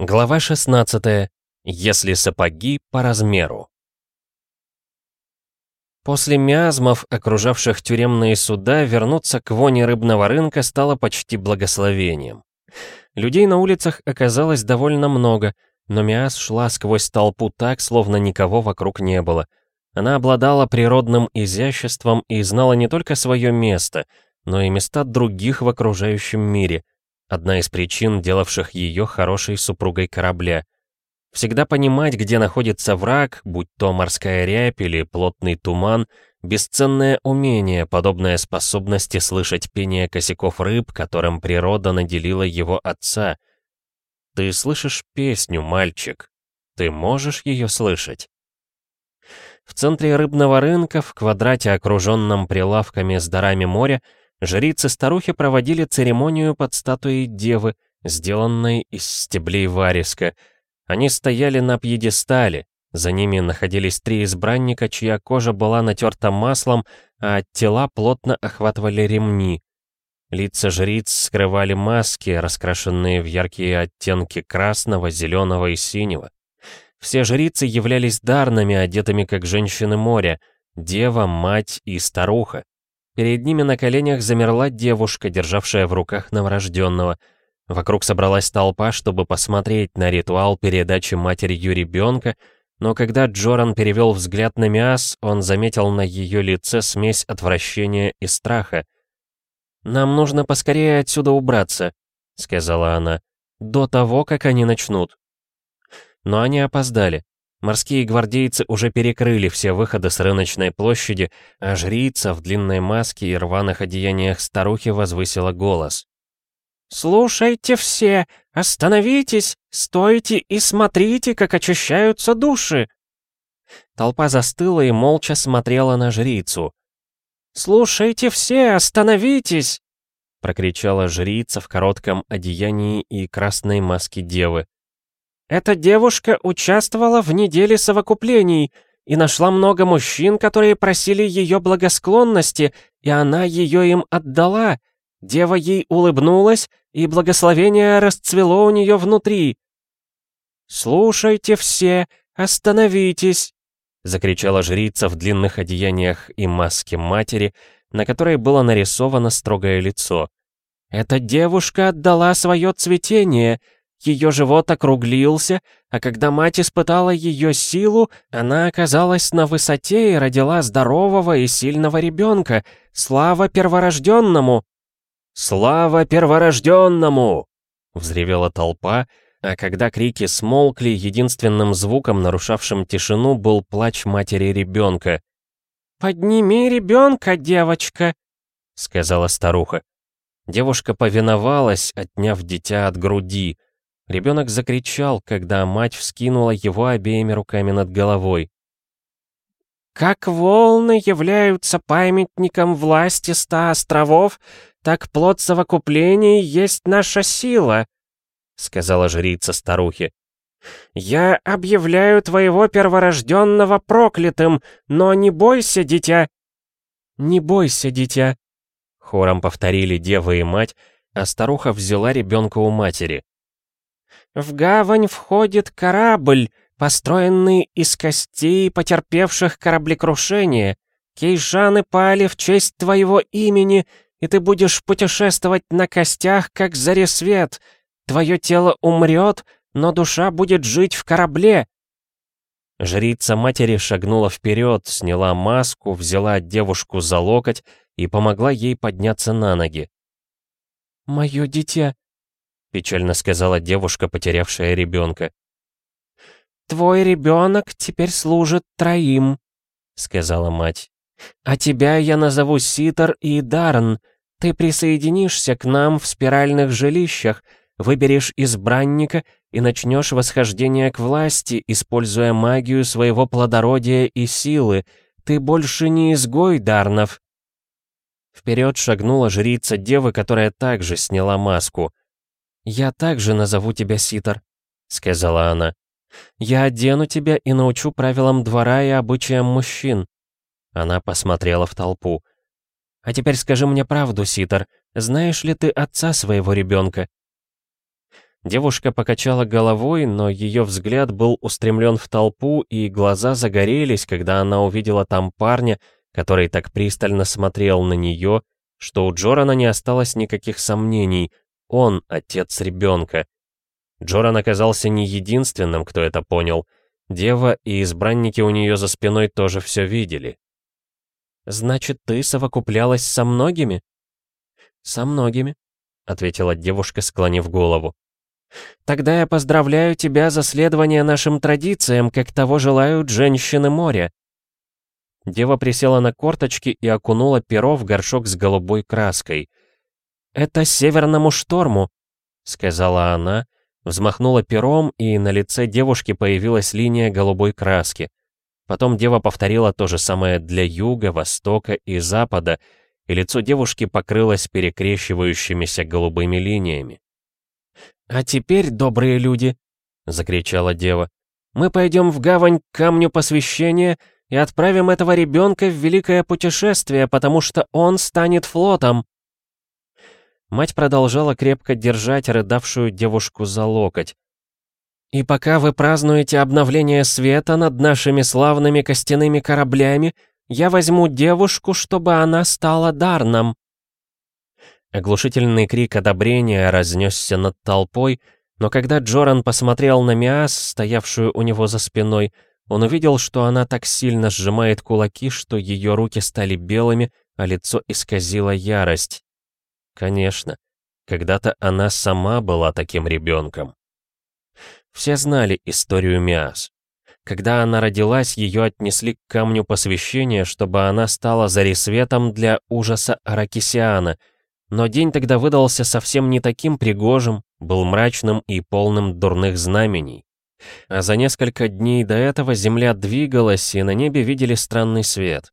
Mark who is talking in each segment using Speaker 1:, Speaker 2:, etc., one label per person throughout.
Speaker 1: Глава 16. Если сапоги по размеру. После миазмов, окружавших тюремные суда, вернуться к воне рыбного рынка стало почти благословением. Людей на улицах оказалось довольно много, но Миас шла сквозь толпу так, словно никого вокруг не было. Она обладала природным изяществом и знала не только свое место, но и места других в окружающем мире — Одна из причин, делавших ее хорошей супругой корабля. Всегда понимать, где находится враг, будь то морская рябь или плотный туман, бесценное умение, подобное способности слышать пение косяков рыб, которым природа наделила его отца. Ты слышишь песню, мальчик? Ты можешь ее слышать? В центре рыбного рынка, в квадрате, окруженном прилавками с дарами моря, Жрицы-старухи проводили церемонию под статуей девы, сделанной из стеблей вариска. Они стояли на пьедестале, за ними находились три избранника, чья кожа была натерта маслом, а тела плотно охватывали ремни. Лица жриц скрывали маски, раскрашенные в яркие оттенки красного, зеленого и синего. Все жрицы являлись дарными, одетыми как женщины моря, дева, мать и старуха. Перед ними на коленях замерла девушка, державшая в руках новорожденного. Вокруг собралась толпа, чтобы посмотреть на ритуал передачи матерью ребенка, но когда Джоран перевел взгляд на Миас, он заметил на ее лице смесь отвращения и страха. «Нам нужно поскорее отсюда убраться», — сказала она, — «до того, как они начнут». Но они опоздали. Морские гвардейцы уже перекрыли все выходы с рыночной площади, а жрица в длинной маске и рваных одеяниях старухи возвысила голос. «Слушайте все! Остановитесь! Стойте и смотрите, как очищаются души!» Толпа застыла и молча смотрела на жрицу. «Слушайте все! Остановитесь!» прокричала жрица в коротком одеянии и красной маске девы. Эта девушка участвовала в неделе совокуплений и нашла много мужчин, которые просили ее благосклонности, и она ее им отдала. Дева ей улыбнулась, и благословение расцвело у нее внутри. «Слушайте все, остановитесь!» — закричала жрица в длинных одеяниях и маске матери, на которой было нарисовано строгое лицо. «Эта девушка отдала свое цветение — ее живот округлился, а когда мать испытала ее силу, она оказалась на высоте и родила здорового и сильного ребенка. Слава перворожденному! «Слава перворожденному!» — взревела толпа, а когда крики смолкли, единственным звуком, нарушавшим тишину, был плач матери ребенка. «Подними ребенка, девочка!» — сказала старуха. Девушка повиновалась, отняв дитя от груди. Ребенок закричал, когда мать вскинула его обеими руками над головой. «Как волны являются памятником власти ста островов, так плод совокуплений есть наша сила», — сказала жрица старухи. «Я объявляю твоего перворожденного проклятым, но не бойся, дитя!» «Не бойся, дитя!» Хором повторили дева и мать, а старуха взяла ребенка у матери. В гавань входит корабль, построенный из костей потерпевших кораблекрушение. Кейшаны пали в честь твоего имени, и ты будешь путешествовать на костях, как заресвет. Твое тело умрет, но душа будет жить в корабле». Жрица матери шагнула вперед, сняла маску, взяла девушку за локоть и помогла ей подняться на ноги. «Мое дитя, печально сказала девушка, потерявшая ребенка. «Твой ребенок теперь служит троим», — сказала мать. «А тебя я назову Ситер и Дарн. Ты присоединишься к нам в спиральных жилищах, выберешь избранника и начнешь восхождение к власти, используя магию своего плодородия и силы. Ты больше не изгой, Дарнов». Вперед шагнула жрица девы, которая также сняла маску — «Я также назову тебя Ситор», — сказала она. «Я одену тебя и научу правилам двора и обычаям мужчин». Она посмотрела в толпу. «А теперь скажи мне правду, Ситор. Знаешь ли ты отца своего ребенка?» Девушка покачала головой, но ее взгляд был устремлен в толпу, и глаза загорелись, когда она увидела там парня, который так пристально смотрел на нее, что у Джорана не осталось никаких сомнений. Он — отец ребенка. Джоран оказался не единственным, кто это понял. Дева и избранники у нее за спиной тоже все видели. «Значит, ты совокуплялась со многими?» «Со многими», — ответила девушка, склонив голову. «Тогда я поздравляю тебя за следование нашим традициям, как того желают женщины моря». Дева присела на корточки и окунула перо в горшок с голубой краской. «Это северному шторму», — сказала она, взмахнула пером, и на лице девушки появилась линия голубой краски. Потом дева повторила то же самое для юга, востока и запада, и лицо девушки покрылось перекрещивающимися голубыми линиями. «А теперь, добрые люди!» — закричала дева. «Мы пойдем в гавань к камню посвящения и отправим этого ребенка в великое путешествие, потому что он станет флотом!» Мать продолжала крепко держать рыдавшую девушку за локоть. «И пока вы празднуете обновление света над нашими славными костяными кораблями, я возьму девушку, чтобы она стала Дарном». Оглушительный крик одобрения разнесся над толпой, но когда Джоран посмотрел на Миас, стоявшую у него за спиной, он увидел, что она так сильно сжимает кулаки, что ее руки стали белыми, а лицо исказило ярость. Конечно, когда-то она сама была таким ребенком. Все знали историю Миас. Когда она родилась, ее отнесли к камню посвящения, чтобы она стала зарисветом для ужаса Аракисиана. Но день тогда выдался совсем не таким пригожим, был мрачным и полным дурных знамений. А за несколько дней до этого земля двигалась, и на небе видели странный свет.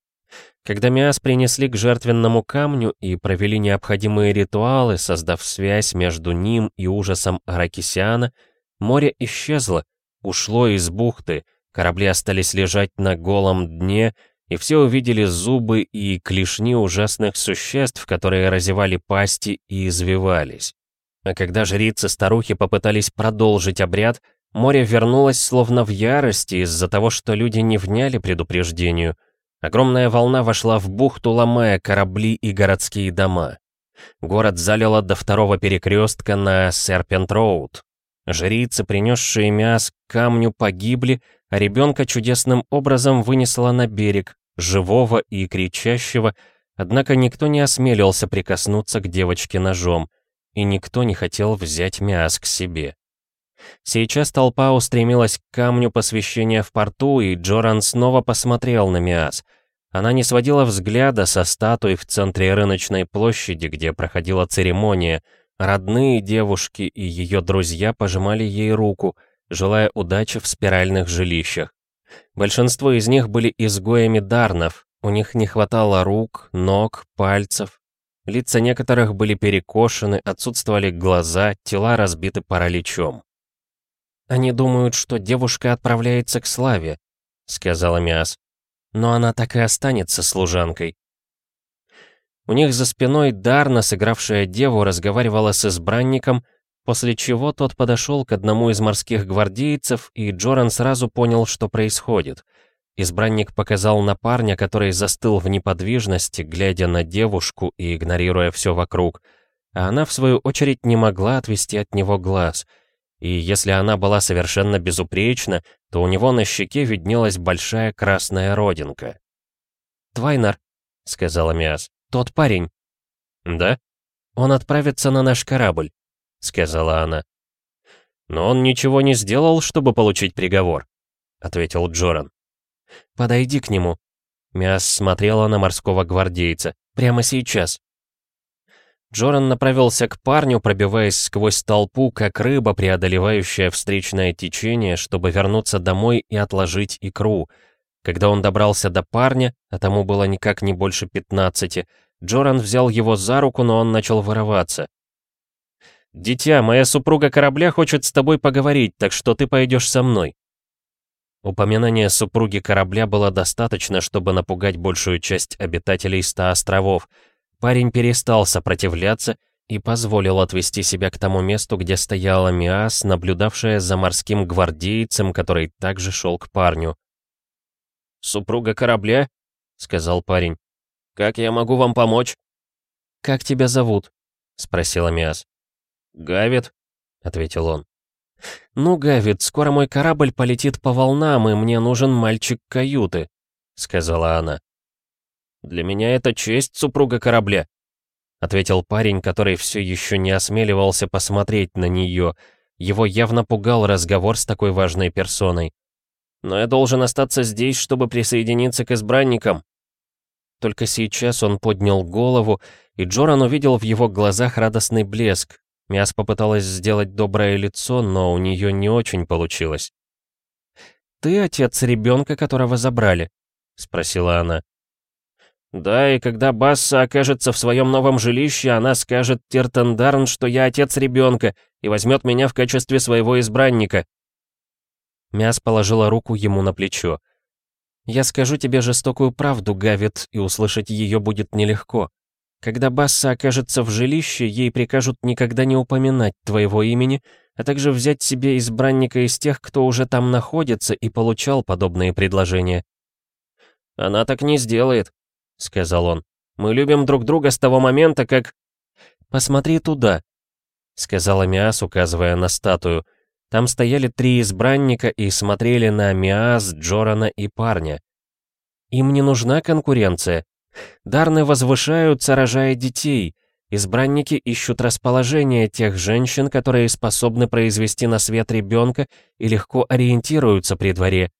Speaker 1: Когда Миас принесли к жертвенному камню и провели необходимые ритуалы, создав связь между ним и ужасом Аракисиана, море исчезло, ушло из бухты, Корабли остались лежать на голом дне, и все увидели зубы и клешни ужасных существ, которые разевали пасти и извивались. А когда жрицы-старухи попытались продолжить обряд, море вернулось словно в ярости из-за того, что люди не вняли предупреждению. Огромная волна вошла в бухту, ломая корабли и городские дома. Город залило до второго перекрестка на Серпент-Роуд. Жрицы, принесшие мяс к камню, погибли, а ребенка чудесным образом вынесла на берег, живого и кричащего, однако никто не осмелился прикоснуться к девочке ножом, и никто не хотел взять Миас к себе. Сейчас толпа устремилась к камню посвящения в порту, и Джоран снова посмотрел на Миас. Она не сводила взгляда со статуи в центре рыночной площади, где проходила церемония. Родные девушки и ее друзья пожимали ей руку — желая удачи в спиральных жилищах. Большинство из них были изгоями дарнов, у них не хватало рук, ног, пальцев. Лица некоторых были перекошены, отсутствовали глаза, тела разбиты параличом. «Они думают, что девушка отправляется к славе», — сказала Миас. «Но она так и останется служанкой». У них за спиной Дарна, сыгравшая деву, разговаривала с избранником, После чего тот подошел к одному из морских гвардейцев, и Джоран сразу понял, что происходит. Избранник показал на парня, который застыл в неподвижности, глядя на девушку и игнорируя все вокруг. А она, в свою очередь, не могла отвести от него глаз. И если она была совершенно безупречна, то у него на щеке виднелась большая красная родинка. «Твайнер», — сказала Миас, — «тот парень». «Да?» «Он отправится на наш корабль». — сказала она. «Но он ничего не сделал, чтобы получить приговор», — ответил Джоран. «Подойди к нему». Миас смотрела на морского гвардейца. «Прямо сейчас». Джоран направился к парню, пробиваясь сквозь толпу, как рыба, преодолевающая встречное течение, чтобы вернуться домой и отложить икру. Когда он добрался до парня, а тому было никак не больше пятнадцати, Джоран взял его за руку, но он начал вырываться. «Дитя, моя супруга корабля хочет с тобой поговорить, так что ты пойдешь со мной». Упоминание супруги корабля было достаточно, чтобы напугать большую часть обитателей ста островов. Парень перестал сопротивляться, и позволил отвести себя к тому месту, где стояла Миас, наблюдавшая за морским гвардейцем, который также шел к парню. «Супруга корабля?» — сказал парень. «Как я могу вам помочь?» «Как тебя зовут?» — спросила Миас. «Гавит», — ответил он. «Ну, Гавит, скоро мой корабль полетит по волнам, и мне нужен мальчик каюты», — сказала она. «Для меня это честь супруга корабля», — ответил парень, который все еще не осмеливался посмотреть на нее. Его явно пугал разговор с такой важной персоной. «Но я должен остаться здесь, чтобы присоединиться к избранникам». Только сейчас он поднял голову, и Джоран увидел в его глазах радостный блеск. Мяс попыталась сделать доброе лицо, но у нее не очень получилось. «Ты отец ребенка, которого забрали?» — спросила она. «Да, и когда Басса окажется в своем новом жилище, она скажет Тиртендарн, что я отец ребенка, и возьмет меня в качестве своего избранника». Мяс положила руку ему на плечо. «Я скажу тебе жестокую правду, Гавит, и услышать ее будет нелегко. Когда Басса окажется в жилище, ей прикажут никогда не упоминать твоего имени, а также взять себе избранника из тех, кто уже там находится и получал подобные предложения». «Она так не сделает», — сказал он. «Мы любим друг друга с того момента, как...» «Посмотри туда», — сказала Миас, указывая на статую. Там стояли три избранника и смотрели на Миас, Джорана и парня. Им не нужна конкуренция. Дарны возвышаются, рожая детей. Избранники ищут расположение тех женщин, которые способны произвести на свет ребенка и легко ориентируются при дворе.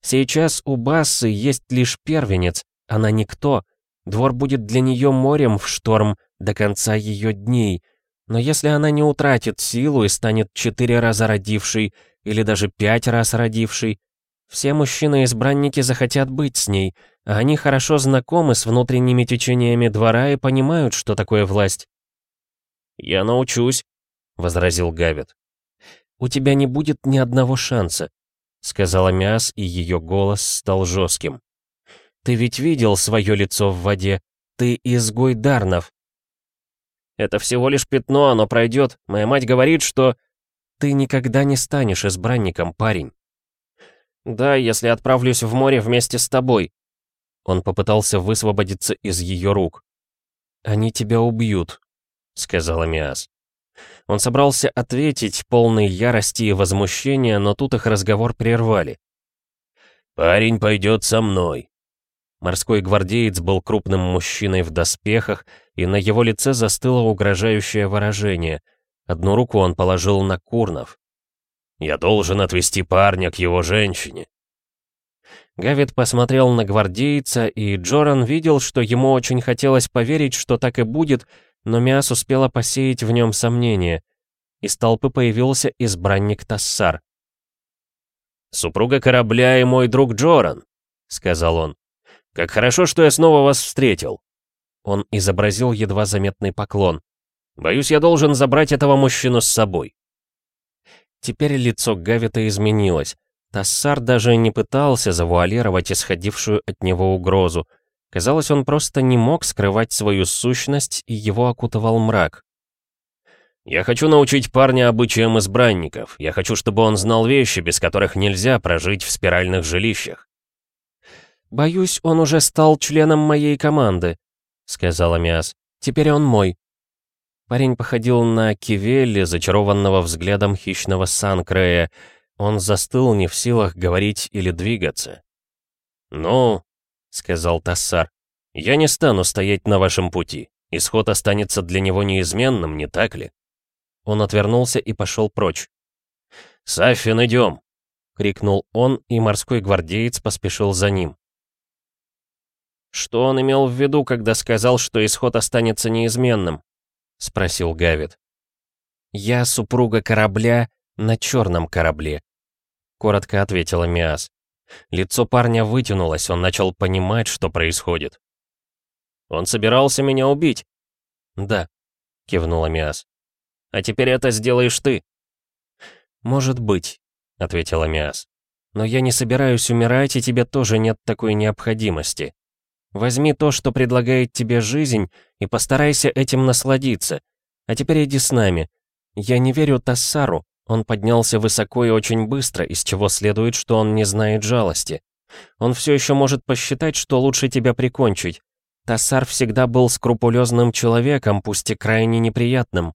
Speaker 1: Сейчас у Бассы есть лишь первенец, она никто. Двор будет для нее морем в шторм до конца ее дней. Но если она не утратит силу и станет четыре раза родившей, или даже пять раз родившей, все мужчины-избранники захотят быть с ней, а они хорошо знакомы с внутренними течениями двора и понимают, что такое власть. «Я научусь», — возразил Гавит. «У тебя не будет ни одного шанса», — сказала Мяс, и ее голос стал жестким. Ты ведь видел свое лицо в воде. Ты изгой Дарнов. Это всего лишь пятно, оно пройдет. Моя мать говорит, что... Ты никогда не станешь избранником, парень. Да, если отправлюсь в море вместе с тобой. Он попытался высвободиться из ее рук. «Они тебя убьют», — сказала Миас. Он собрался ответить, полный ярости и возмущения, но тут их разговор прервали. «Парень пойдет со мной», Морской гвардеец был крупным мужчиной в доспехах, и на его лице застыло угрожающее выражение. Одну руку он положил на Курнов. «Я должен отвести парня к его женщине». Гавит посмотрел на гвардейца, и Джоран видел, что ему очень хотелось поверить, что так и будет, но Миас успела посеять в нем сомнения. Из толпы появился избранник Тассар. «Супруга корабля и мой друг Джоран», — сказал он. «Как хорошо, что я снова вас встретил!» Он изобразил едва заметный поклон. «Боюсь, я должен забрать этого мужчину с собой». Теперь лицо Гавита изменилось. Тассар даже не пытался завуалировать исходившую от него угрозу. Казалось, он просто не мог скрывать свою сущность, и его окутывал мрак. «Я хочу научить парня обычаям избранников. Я хочу, чтобы он знал вещи, без которых нельзя прожить в спиральных жилищах. «Боюсь, он уже стал членом моей команды», — сказала Миас. «Теперь он мой». Парень походил на Кивелли, зачарованного взглядом хищного Санкрея. Он застыл не в силах говорить или двигаться. «Ну», — сказал Тассар, — «я не стану стоять на вашем пути. Исход останется для него неизменным, не так ли?» Он отвернулся и пошел прочь. «Саффин, идем!» — крикнул он, и морской гвардеец поспешил за ним. «Что он имел в виду, когда сказал, что исход останется неизменным?» — спросил Гавит. «Я супруга корабля на черном корабле», — коротко ответила Миас. Лицо парня вытянулось, он начал понимать, что происходит. «Он собирался меня убить?» «Да», — кивнула Миас. «А теперь это сделаешь ты?» «Может быть», — ответила Миас. «Но я не собираюсь умирать, и тебе тоже нет такой необходимости. Возьми то, что предлагает тебе жизнь, и постарайся этим насладиться. А теперь иди с нами. Я не верю Тассару. Он поднялся высоко и очень быстро, из чего следует, что он не знает жалости. Он все еще может посчитать, что лучше тебя прикончить. Тассар всегда был скрупулезным человеком, пусть и крайне неприятным.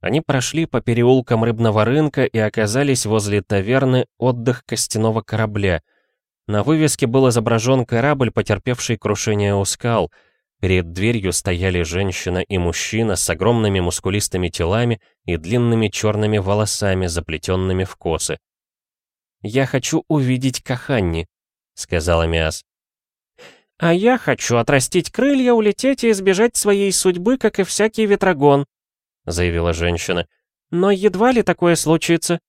Speaker 1: Они прошли по переулкам рыбного рынка и оказались возле таверны «Отдых костяного корабля». На вывеске был изображен корабль, потерпевший крушение у скал. Перед дверью стояли женщина и мужчина с огромными мускулистыми телами и длинными черными волосами, заплетенными в косы. «Я хочу увидеть Каханни», — сказала Миас. «А я хочу отрастить крылья, улететь и избежать своей судьбы, как и всякий ветрогон», — заявила женщина. «Но едва ли такое случится».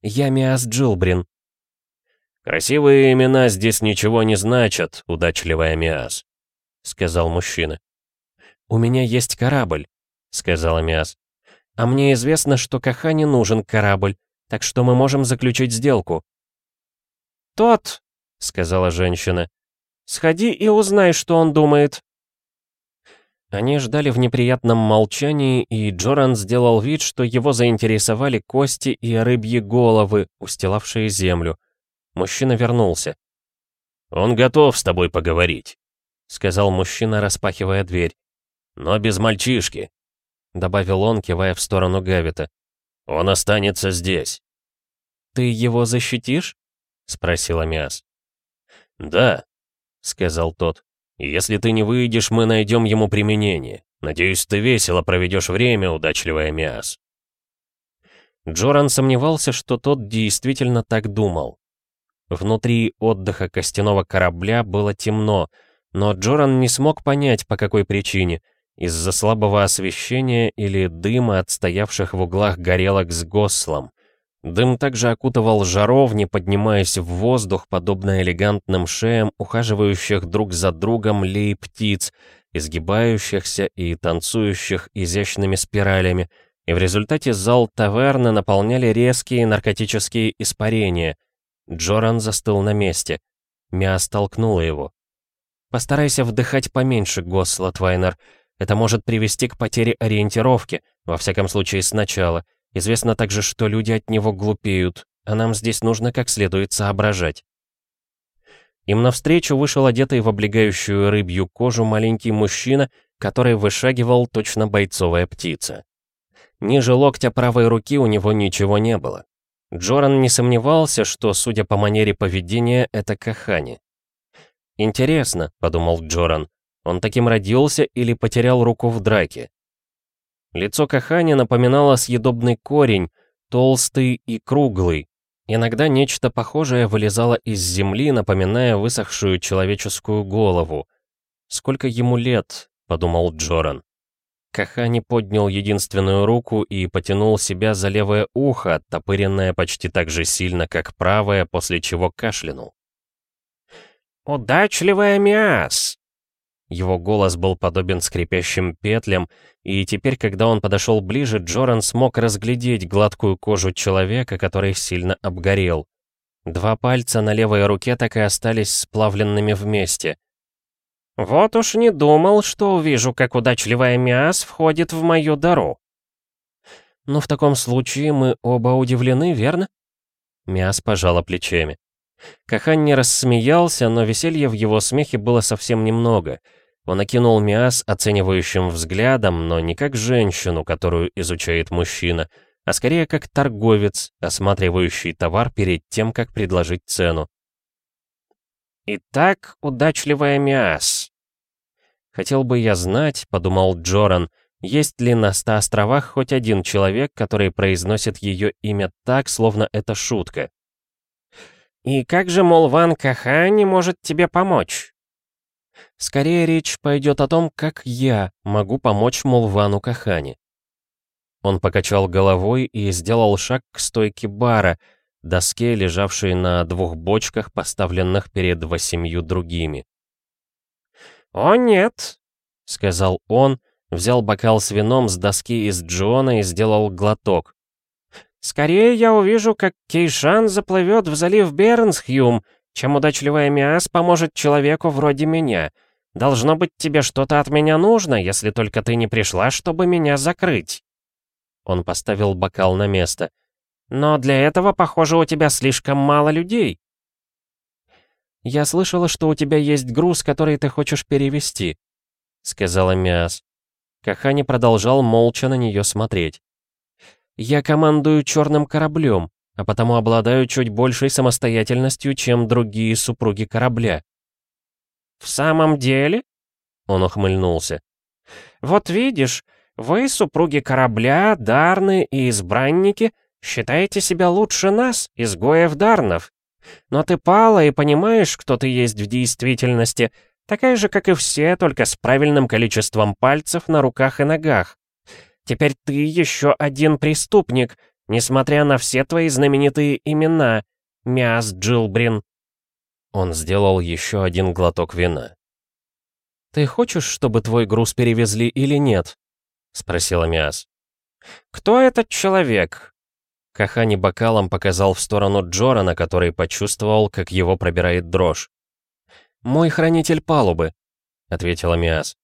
Speaker 1: «Я Миас Джилбрин».
Speaker 2: «Красивые имена здесь ничего не значат, удачливая Миас», — сказал мужчина.
Speaker 1: «У меня есть корабль», — сказала Миас. «А мне известно, что Кахане нужен корабль, так что мы можем заключить сделку». «Тот», — сказала женщина, — «сходи и узнай, что он думает». Они ждали в неприятном молчании, и Джоран сделал вид, что его заинтересовали кости и рыбьи головы, устилавшие землю. Мужчина вернулся.
Speaker 2: «Он готов с тобой поговорить», —
Speaker 1: сказал мужчина, распахивая дверь.
Speaker 2: «Но без мальчишки», —
Speaker 1: добавил он, кивая в сторону Гавита.
Speaker 2: «Он останется здесь».
Speaker 1: «Ты его защитишь?» — спросила Миас.
Speaker 2: «Да», — сказал тот. Если ты не выйдешь, мы найдем ему применение. Надеюсь, ты весело проведешь время, удачливая Миас».
Speaker 1: Джоран сомневался, что тот действительно так думал. Внутри отдыха костяного корабля было темно, но Джоран не смог понять, по какой причине. Из-за слабого освещения или дыма от стоявших в углах горелок с гослом. Дым также окутывал жаровни, поднимаясь в воздух, подобно элегантным шеям, ухаживающих друг за другом лей птиц, изгибающихся и танцующих изящными спиралями, и в результате зал таверны наполняли резкие наркотические испарения. Джоран застыл на месте. Мя столкнула его. «Постарайся вдыхать поменьше, Госла Твайнер. Это может привести к потере ориентировки, во всяком случае сначала. Известно также, что люди от него глупеют, а нам здесь нужно как следует соображать. Им навстречу вышел одетый в облегающую рыбью кожу маленький мужчина, который вышагивал точно бойцовая птица. Ниже локтя правой руки у него ничего не было. Джоран не сомневался, что, судя по манере поведения, это Кахани. «Интересно», — подумал Джоран, — «он таким родился или потерял руку в драке?» Лицо Кахани напоминало съедобный корень, толстый и круглый. Иногда нечто похожее вылезало из земли, напоминая высохшую человеческую голову. «Сколько ему лет?» — подумал Джоран. Кахани поднял единственную руку и потянул себя за левое ухо, оттопыренное почти так же сильно, как правое, после чего кашлянул. «Удачливая мяс!» Его голос был подобен скрипящим петлям, и теперь, когда он подошел ближе, Джоран смог разглядеть гладкую кожу человека, который сильно обгорел. Два пальца на левой руке так и остались сплавленными вместе. «Вот уж не думал, что увижу, как удачливая Миас входит в мою дару». «Ну, в таком случае мы оба удивлены, верно?» Миас пожала плечами. Кахан не рассмеялся, но веселья в его смехе было совсем немного — он окинул Миас оценивающим взглядом, но не как женщину, которую изучает мужчина, а скорее как торговец, осматривающий товар перед тем, как предложить цену. «Итак, удачливая Миас». «Хотел бы я знать», — подумал Джоран, есть ли на ста островах хоть один человек, который произносит ее имя так, словно это шутка. «И как же Молван Кахани может тебе помочь?» Скорее речь пойдет о том, как я могу помочь Мулвану Кахани. Он покачал головой и сделал шаг к стойке бара, доске, лежавшей на двух бочках, поставленных перед восемью другими. «О, нет!» — сказал он, взял бокал с вином с доски из Джона и сделал глоток. «Скорее я увижу, как Кейшан заплывет в залив Бернсхюм, чем удачливая Миас поможет человеку вроде меня.
Speaker 3: Должно быть, тебе что-то от меня нужно, если только ты не пришла, чтобы меня закрыть». Он поставил бокал на место. «Но для этого, похоже, у тебя слишком мало людей».
Speaker 1: «Я слышала, что у тебя есть груз, который ты хочешь перевести», — сказала Миас. Кахани продолжал молча на нее смотреть. «Я командую черным кораблем, а потому обладаю чуть большей самостоятельностью, чем другие супруги корабля».
Speaker 3: «В самом деле?» — он ухмыльнулся. «Вот видишь, вы, супруги корабля, дарны и избранники, считаете себя лучше нас, изгоев дарнов. Но ты пала и понимаешь, кто ты есть в действительности, такая же, как и все, только с правильным количеством пальцев на руках и ногах. Теперь ты еще один преступник, несмотря на все твои знаменитые имена, Мяс Джилбрин.
Speaker 1: Он сделал еще один глоток вина. «Ты хочешь, чтобы твой груз перевезли или нет?» — спросила Миас.
Speaker 3: «Кто этот человек?»
Speaker 1: Кахани бокалом показал в сторону Джорана, который почувствовал, как его пробирает дрожь. «Мой хранитель палубы», — ответила Миас.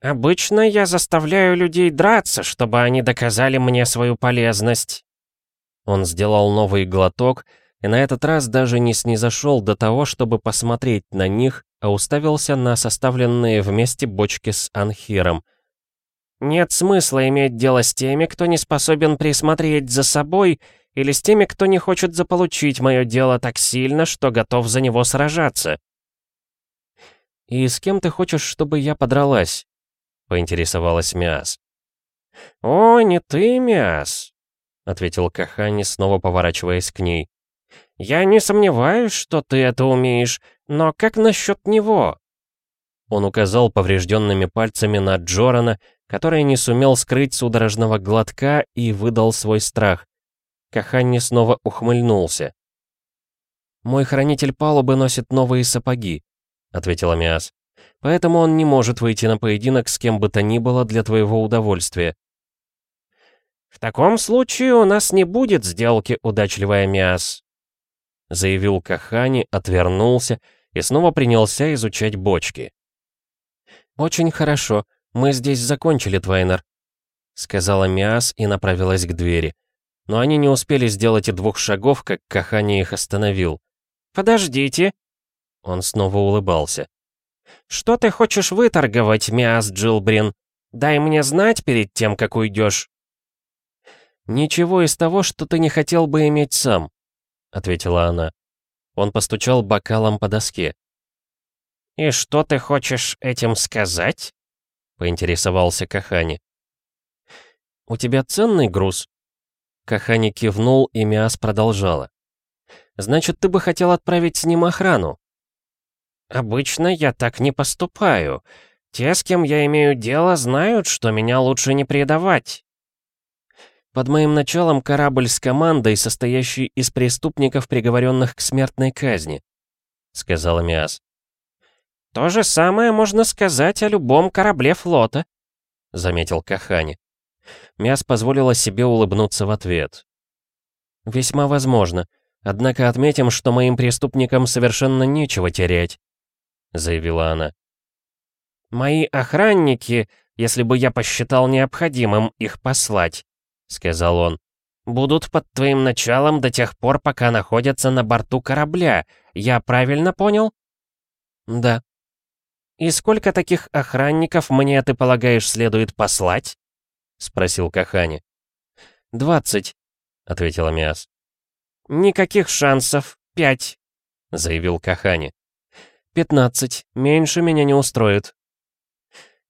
Speaker 3: «Обычно я заставляю людей драться, чтобы они доказали мне свою полезность».
Speaker 1: Он сделал новый глоток, и на этот раз даже не снизошел до того, чтобы посмотреть на них, а уставился на составленные вместе бочки с анхиром —
Speaker 3: нет смысла иметь дело с теми, кто не способен присмотреть за собой, или с теми, кто не хочет заполучить мое дело так сильно, что готов за него сражаться.
Speaker 1: «И с кем ты хочешь, чтобы я подралась?» — поинтересовалась Миас.
Speaker 3: «О, не ты, Миас», — ответил
Speaker 1: Кахани, снова поворачиваясь к ней.
Speaker 3: «Я не сомневаюсь, что ты это умеешь, но как насчет него?»
Speaker 1: Он указал поврежденными пальцами на Джорана, который не сумел скрыть судорожного глотка и выдал свой страх. Каханни снова ухмыльнулся. «Мой хранитель палубы носит новые сапоги», — ответила Миас. «Поэтому он не может выйти на поединок с кем бы то ни было для твоего удовольствия».
Speaker 3: «В таком случае у нас не будет сделки, удачливая Миас», —
Speaker 1: заявил Кахани, отвернулся и снова принялся изучать бочки. «Очень хорошо. «Мы здесь закончили, Твайнер», — сказала Миас и направилась к двери. Но они не успели сделать и двух шагов, как Кахани их остановил.
Speaker 3: «Подождите!»
Speaker 1: Он снова улыбался.
Speaker 3: «Что ты хочешь выторговать, Миас Джилбрин? Дай мне знать перед тем, как уйдешь».
Speaker 1: «Ничего из того, что ты не хотел бы иметь сам», — ответила она. Он постучал бокалом по доске.
Speaker 3: «И что ты хочешь этим сказать?»
Speaker 1: — поинтересовался Кахани. «У тебя ценный груз?» Кахани кивнул, и Миас продолжала. «Значит, ты бы хотел отправить с ним охрану?»
Speaker 3: «Обычно я так не поступаю. Те, с кем я имею дело, знают, что меня лучше не предавать».
Speaker 1: «Под моим началом корабль с командой, состоящий из преступников, приговоренных к смертной казни», — сказала Миас.
Speaker 3: «То же самое можно сказать о любом корабле флота», — заметил Кахани.
Speaker 1: Мяс позволила себе улыбнуться в ответ. «Весьма возможно. Однако отметим, что моим преступникам совершенно нечего терять», — заявила она.
Speaker 3: «Мои охранники, если бы я посчитал необходимым их послать», — сказал он, — «будут под твоим началом до тех пор, пока находятся на борту корабля. Я правильно понял?»
Speaker 1: «Да»,
Speaker 3: «И сколько таких охранников, мне ты полагаешь, следует послать?» — спросил Кахани.
Speaker 1: «Двадцать», — ответила Миас.
Speaker 3: «Никаких шансов. Пять», — заявил Кахани.
Speaker 1: «Пятнадцать. Меньше меня не устроит».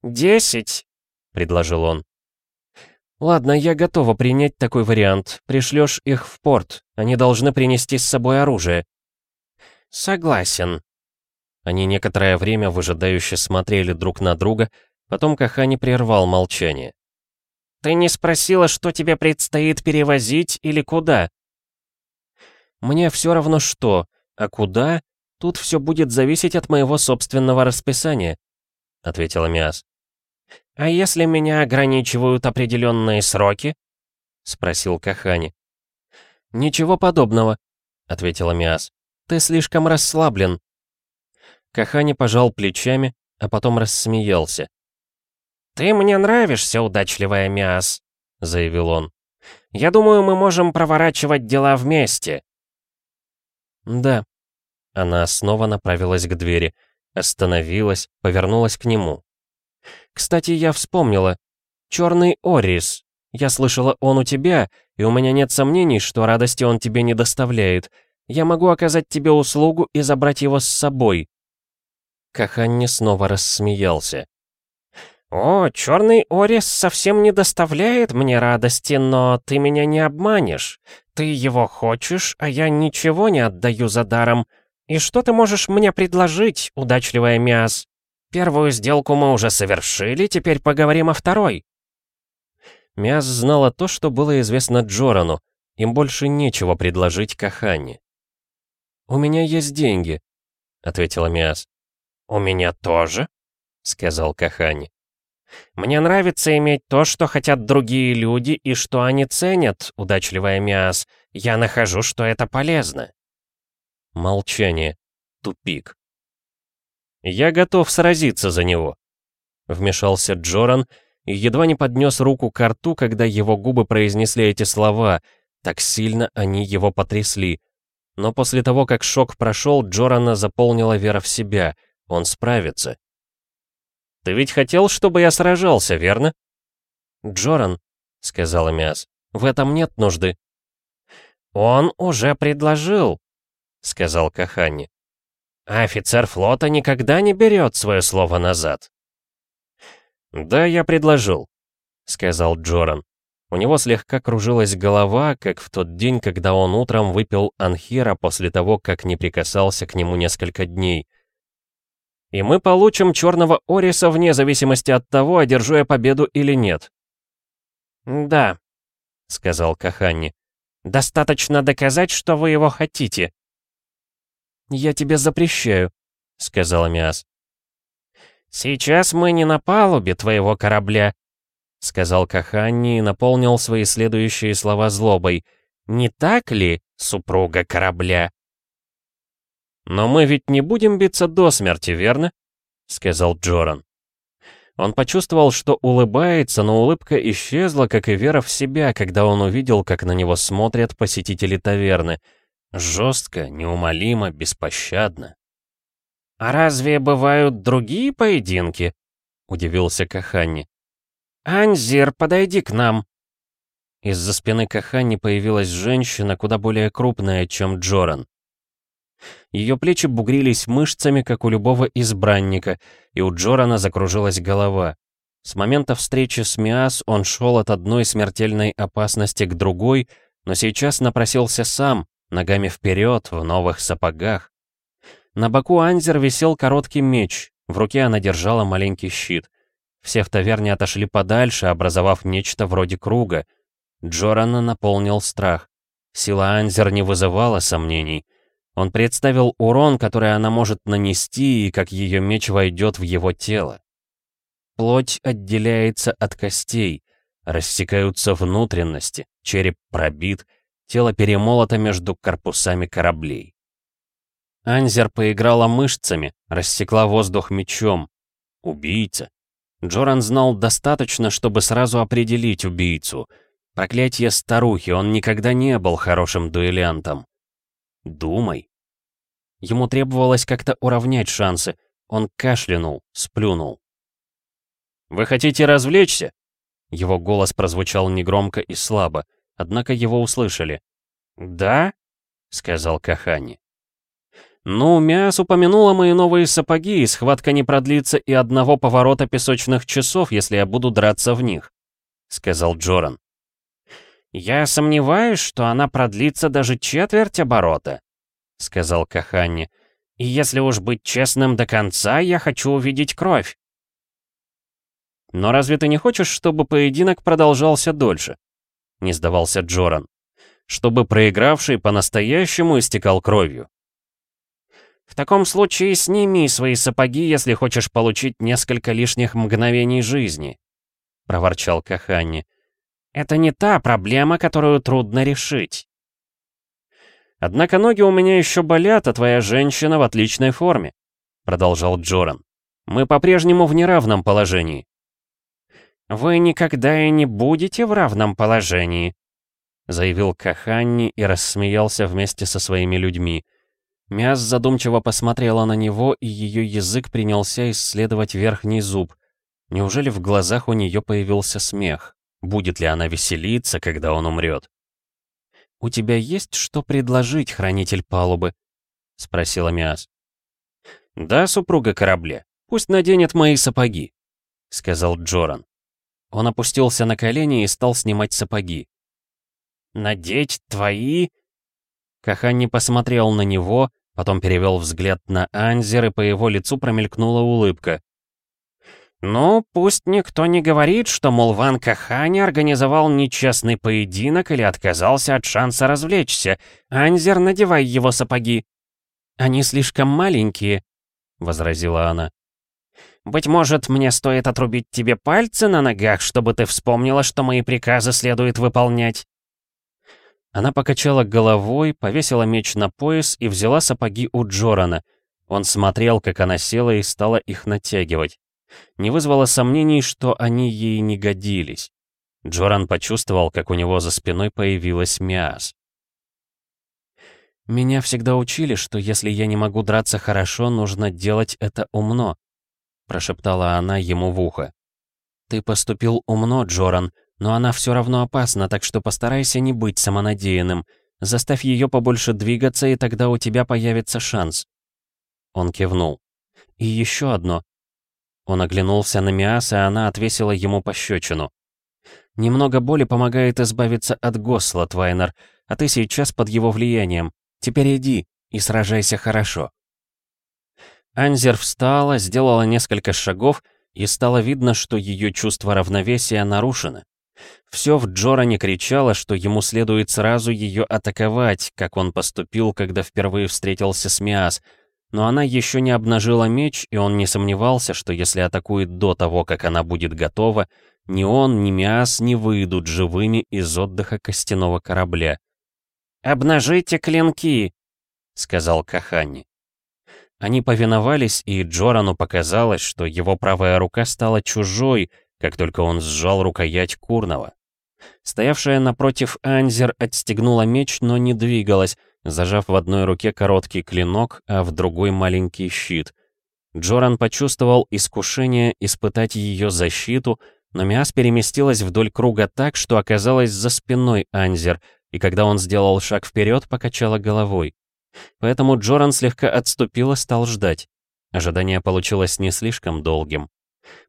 Speaker 3: «Десять», — предложил он.
Speaker 1: «Ладно, я готова принять такой вариант. Пришлешь их в порт. Они должны принести с собой оружие».
Speaker 3: «Согласен»,
Speaker 1: они некоторое время выжидающе смотрели друг на друга, потом Кахани прервал молчание.
Speaker 3: «Ты не спросила, что тебе предстоит перевозить или куда?»
Speaker 1: «Мне все равно что, а куда, тут все будет зависеть от моего собственного расписания», — ответила Миас.
Speaker 3: «А если меня ограничивают определенные сроки?» — спросил Кахани.
Speaker 1: «Ничего подобного», — ответила Миас. «Ты слишком расслаблен. Кахани пожал плечами, а потом рассмеялся.
Speaker 3: «Ты мне нравишься, удачливая Миас», — заявил он. «Я думаю, мы можем проворачивать дела вместе».
Speaker 1: «Да». Она снова направилась к двери, остановилась, повернулась к нему. «Кстати, я вспомнила. Черный Орис. Я слышала, он у тебя, и у меня нет сомнений, что радости он тебе не доставляет. Я могу оказать тебе услугу и забрать его с собой». Каханни снова рассмеялся.
Speaker 3: «О, черный Орис совсем не доставляет мне радости, но ты меня не обманешь. Ты его хочешь, а я ничего не отдаю за даром. И что ты можешь мне предложить, удачливая Миас? Первую сделку мы уже совершили, теперь поговорим о второй».
Speaker 1: Миас знала то, что было известно Джорану. Им больше нечего предложить Кахане. «У меня есть деньги», — ответила Миас.
Speaker 3: «У меня тоже», — сказал Кахани. «Мне нравится иметь то, что хотят другие люди и что они ценят, удачливая Миас. Я нахожу, что это полезно».
Speaker 1: Молчание. Тупик. «Я готов сразиться за него», — вмешался Джоран и едва не поднес руку к рту, когда его губы произнесли эти слова. Так сильно они его потрясли. Но после того, как шок прошел, Джорана заполнила вера в себя. Он справится. «Ты ведь хотел, чтобы я сражался, верно?» «Джоран», — сказала Миас, — «в этом нет нужды».
Speaker 3: «Он уже предложил», — сказал Кахани. «А офицер флота никогда не берет свое слово назад».
Speaker 1: «Да, я предложил», — сказал Джоран. У него слегка кружилась голова, как в тот день, когда он утром выпил анхира после того, как не прикасался к нему несколько дней. И мы получим черного Ориса вне зависимости от того, одержу я победу или нет.
Speaker 3: «Да», — сказал Каханни. «Достаточно доказать, что вы его хотите».
Speaker 1: «Я тебе запрещаю», — сказала Миас.
Speaker 3: «Сейчас мы не на палубе твоего корабля», — сказал Каханни и наполнил свои следующие слова злобой. «Не так ли, супруга корабля?»
Speaker 1: «Но мы ведь не будем биться до смерти, верно?» — сказал Джоран. Он почувствовал, что улыбается, но улыбка исчезла, как и вера в себя, когда он увидел, как на него смотрят посетители таверны. Жестко, неумолимо, беспощадно.
Speaker 3: «А разве бывают другие поединки?» — удивился
Speaker 1: Каханни.
Speaker 3: «Анзир, подойди к нам!»
Speaker 1: Из-за спины Каханни появилась женщина, куда более крупная, чем Джоран. Ее плечи бугрились мышцами, как у любого избранника, и у Джорана закружилась голова. С момента встречи с Миас он шел от одной смертельной опасности к другой, но сейчас напросился сам, ногами вперед, в новых сапогах. На боку Анзер висел короткий меч, в руке она держала маленький щит. Все в таверне отошли подальше, образовав нечто вроде круга. Джорана наполнил страх. Сила Анзер не вызывала сомнений. Он представил урон, который она может нанести, и как ее меч войдет в его тело. Плоть отделяется от костей, рассекаются внутренности, череп пробит, тело перемолото между корпусами кораблей. Анзер поиграла мышцами, рассекла воздух мечом. Убийца. Джоран знал достаточно, чтобы сразу определить убийцу. Проклятие старухи, он никогда не был хорошим дуэлянтом. Думай. Ему требовалось как-то уравнять шансы. Он кашлянул, сплюнул. «Вы хотите развлечься?» Его голос прозвучал негромко и слабо, однако его услышали. «Да?» — сказал Кахани. «Ну, Мяс упомянула мои новые сапоги, и схватка не продлится и одного поворота песочных часов, если я буду драться в них», — сказал Джоран.
Speaker 3: «Я сомневаюсь, что она продлится даже четверть оборота», — сказал Каханни. «И если уж быть честным до конца, я хочу увидеть кровь».
Speaker 1: «Но разве ты не хочешь, чтобы поединок продолжался дольше?» — не сдавался Джоран. «Чтобы проигравший по-настоящему истекал кровью».
Speaker 3: «В таком случае сними свои сапоги, если хочешь получить несколько лишних мгновений жизни», — проворчал Каханни. «Это не та проблема, которую трудно решить».
Speaker 1: «Однако ноги у меня еще болят, а твоя женщина в отличной форме», продолжал Джоран. «Мы по-прежнему в неравном положении».
Speaker 3: «Вы никогда и не будете в равном положении», заявил Каханни и рассмеялся вместе со своими людьми. Мяс задумчиво посмотрела на него, и ее язык принялся исследовать верхний зуб. Неужели в глазах у нее появился смех? Будет ли она веселиться, когда он умрет? «У тебя есть что предложить, хранитель палубы?» — спросила Миас.
Speaker 1: «Да, супруга корабля. Пусть наденет мои сапоги», — сказал Джоран. Он опустился на колени и стал снимать сапоги.
Speaker 3: «Надеть твои?»
Speaker 1: Каханни посмотрел на него, потом перевел взгляд на Анзер, и по его лицу промелькнула улыбка.
Speaker 3: «Ну, пусть никто не говорит, что, мол, Ван Кахани организовал нечестный поединок или отказался от шанса развлечься. Анзер, надевай его сапоги». «Они слишком маленькие», — возразила она. «Быть может, мне стоит отрубить тебе пальцы на ногах, чтобы ты вспомнила, что мои приказы следует выполнять?»
Speaker 1: Она покачала головой, повесила меч на пояс и взяла сапоги у Джорана. Он смотрел, как она села и стала их натягивать. Не вызвало сомнений, что они ей не годились. Джоран почувствовал, как у него за спиной появилась Миас. «Меня всегда учили, что если я не могу драться хорошо, нужно делать это умно», — прошептала она ему в ухо. «Ты поступил умно, Джоран, но она все равно опасна, так что постарайся не быть самонадеянным. Заставь ее побольше двигаться, и тогда у тебя появится шанс». Он кивнул. «И еще одно. Он оглянулся на Миас, и она отвесила ему пощечину. «Немного боли помогает избавиться от Госла, Твайнер, а ты сейчас под его влиянием. Теперь иди и сражайся хорошо». Анзер встала, сделала несколько шагов, и стало видно, что ее чувство равновесия нарушено. Все в Джоране кричало, что ему следует сразу ее атаковать, как он поступил, когда впервые встретился с Миас — но она еще не обнажила меч, и он не сомневался, что если атакует до того, как она будет готова, ни он, ни Миас не выйдут живыми из отдыха костяного корабля.
Speaker 3: «Обнажите клинки!» — сказал Кахани.
Speaker 1: Они повиновались, и Джорану показалось, что его правая рука стала чужой, как только он сжал рукоять Курного. Стоявшая напротив Анзер отстегнула меч, но не двигалась, зажав в одной руке короткий клинок, а в другой маленький щит. Джоран почувствовал искушение испытать ее защиту, но Миас переместилась вдоль круга так, что оказалась за спиной Анзер, и когда он сделал шаг вперед, покачала головой. Поэтому Джоран слегка отступил и стал ждать. Ожидание получилось не слишком долгим.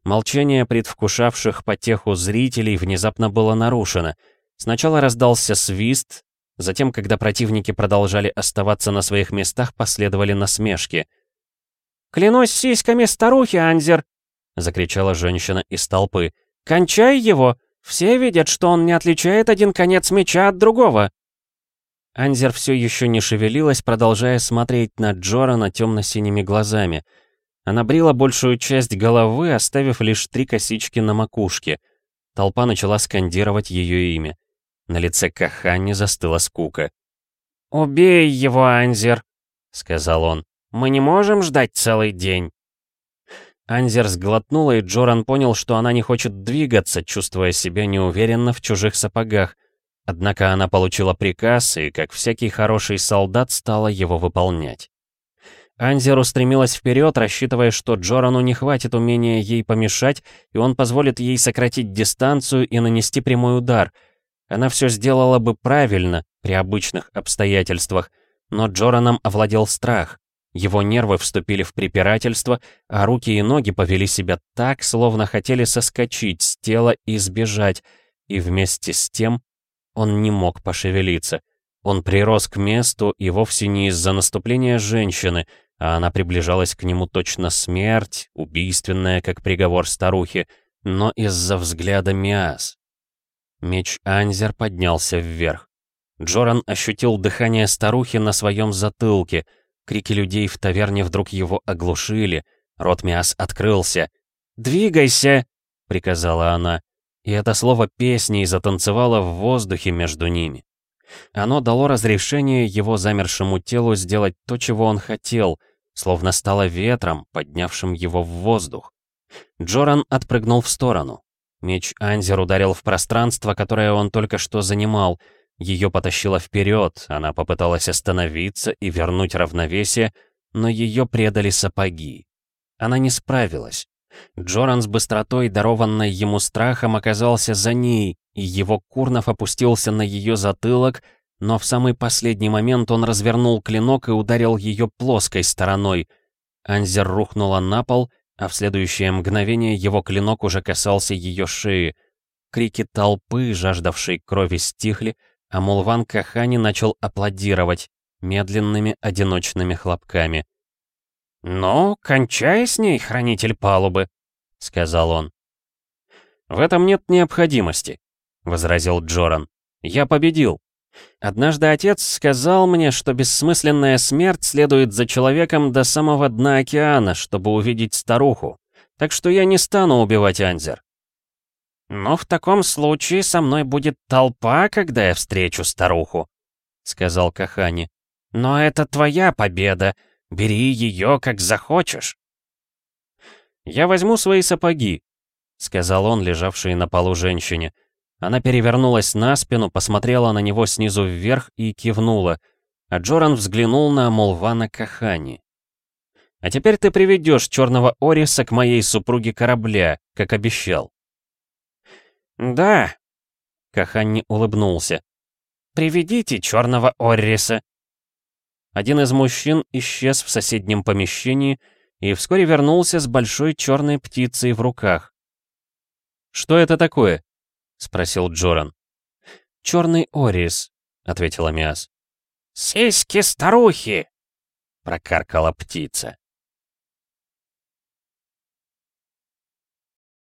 Speaker 1: Молчание предвкушавших потеху зрителей внезапно было нарушено. Сначала раздался свист, Затем, когда противники продолжали оставаться на своих местах, последовали насмешки.
Speaker 3: «Клянусь сиськами старухи, Анзер!» — закричала женщина из толпы. «Кончай его! Все видят, что он не отличает один конец меча от другого!»
Speaker 1: Анзер все еще не шевелилась, продолжая смотреть на Джорана темно-синими глазами. Она брила большую часть головы, оставив лишь три косички на макушке. Толпа начала скандировать ее имя. На лице Кахани застыла скука.
Speaker 3: «Убей его, Анзер!» — сказал он. «Мы не можем ждать целый день!»
Speaker 1: Анзер сглотнула, и Джоран понял, что она не хочет двигаться, чувствуя себя неуверенно в чужих сапогах. Однако она получила приказ, и, как всякий хороший солдат, стала его выполнять. Анзер устремилась вперед, рассчитывая, что Джорану не хватит умения ей помешать, и он позволит ей сократить дистанцию и нанести прямой удар — она все сделала бы правильно при обычных обстоятельствах, но Джораном овладел страх. Его нервы вступили в препирательство, а руки и ноги повели себя так, словно хотели соскочить с тела и сбежать, и вместе с тем он не мог пошевелиться. Он прирос к месту и вовсе не из-за наступления женщины, а она приближалась к нему точно смерть, убийственная, как приговор старухи, но из-за взгляда Миас, Меч Анзер поднялся вверх. Джоран ощутил дыхание старухи на своем затылке. Крики людей в таверне вдруг его оглушили. Рот Миас открылся. «Двигайся!» — приказала она. И это слово песней затанцевало в воздухе между ними. Оно дало разрешение его замершему телу сделать то, чего он хотел. словно стала ветром, поднявшим его в воздух. Джоран отпрыгнул в сторону. Меч Анзер ударил в пространство, которое он только что занимал. Ее потащило вперед, она попыталась остановиться и вернуть равновесие, но ее предали сапоги. Она не справилась. Джоран с быстротой, дарованной ему страхом, оказался за ней, и его Курнов опустился на ее затылок, но в самый последний момент он развернул клинок и ударил ее плоской стороной. Анзер рухнула на пол, а в следующее мгновение его клинок уже касался ее шеи. Крики толпы, жаждавшей крови, стихли, а Мулван Кахани начал аплодировать медленными одиночными хлопками.
Speaker 3: «Ну, кончай с ней, хранитель палубы», — сказал он.
Speaker 1: «В этом нет необходимости», — возразил Джоран. «Я победил. Однажды отец сказал мне, что бессмысленная смерть следует за человеком до самого дна океана, чтобы увидеть старуху. Так что я не стану убивать Анзер».
Speaker 3: «Но в таком случае со мной будет толпа, когда я встречу старуху», — сказал Кахани. «Но это твоя победа, Бери ее, как захочешь.
Speaker 1: «Я возьму свои сапоги», — сказал он, лежавшей на полу женщине. Она перевернулась на спину, посмотрела на него снизу вверх и кивнула, а Джоран взглянул на Молвана Кахани. «А теперь ты приведешь черного Ориса к моей супруге корабля, как обещал».
Speaker 3: «Да», —
Speaker 1: Кахани улыбнулся.
Speaker 3: «Приведите черного Орриса».
Speaker 1: Один из мужчин исчез в соседнем помещении и вскоре вернулся с большой черной птицей в руках. «Что это такое?» — спросил Джоран.
Speaker 3: «Черный орис», — ответила Миас. «Сиськи старухи!» — прокаркала птица.